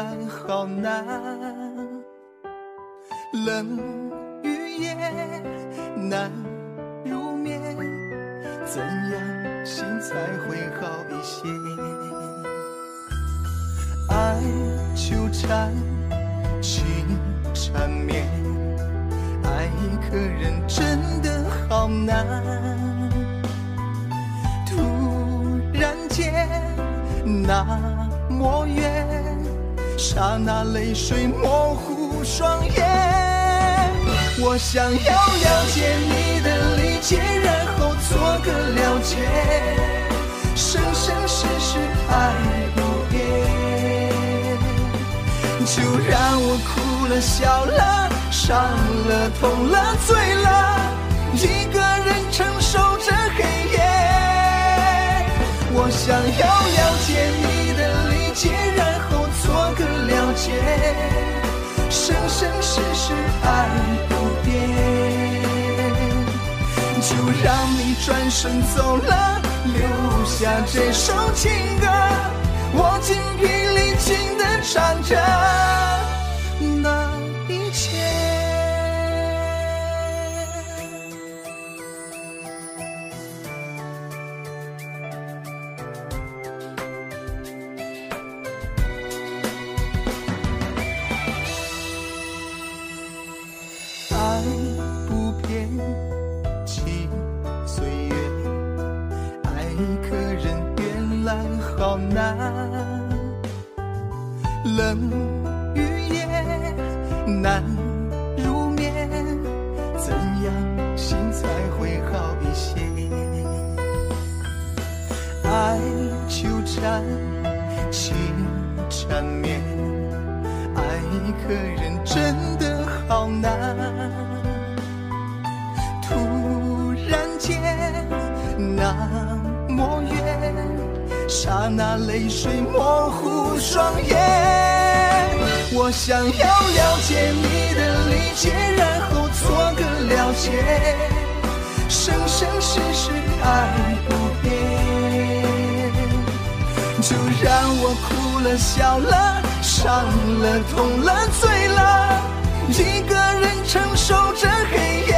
一个人原来好难，冷雨夜难入眠，怎样心才会好一些？爱纠缠，情缠绵，爱一个人真的好难。突然间，那么远，刹那泪水模糊双眼。我想要了解你的理解，然后做个了解，生生世世爱不变。就让我哭了、笑了、伤了、痛了、醉了，一个人承受着黑夜。我想要生生世世爱不变。就让你转身走了，留下这首情歌，我精疲力尽的唱着那一切。好难。冷雨夜难入眠，怎样心才会好一些？爱纠缠，情缠绵，爱一个人真的好难。突然间，那么远，刹那泪水模糊双眼。我想要了解你的理解，然后做个了解，生生世世爱不变。就让我哭了、笑了、伤了、痛了、醉了，一个人承受着黑夜。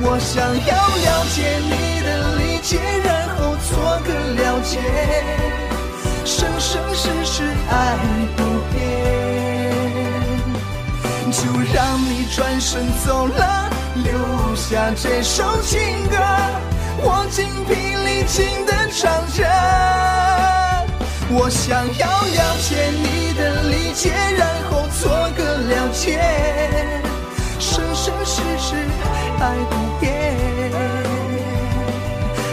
我想要了解你的理解，然做个了解，生生世世爱不变。就让你转身走了，留下这首情歌，我精疲力尽的唱着。我想要了解你的理解，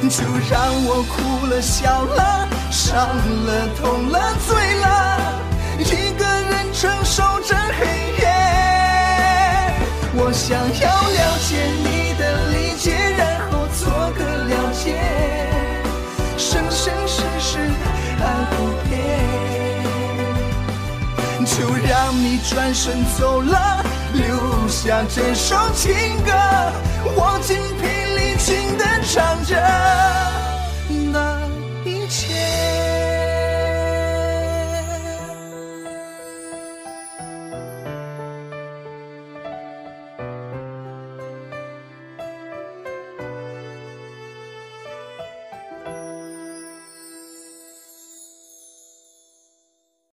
就让我哭了、笑了、伤了、痛了、醉了，一个人承受着黑夜。我想要了解你的理解，然后做个了解，生生世世爱不变。就让你转身走了，留下这首情歌，我精疲力尽的唱着。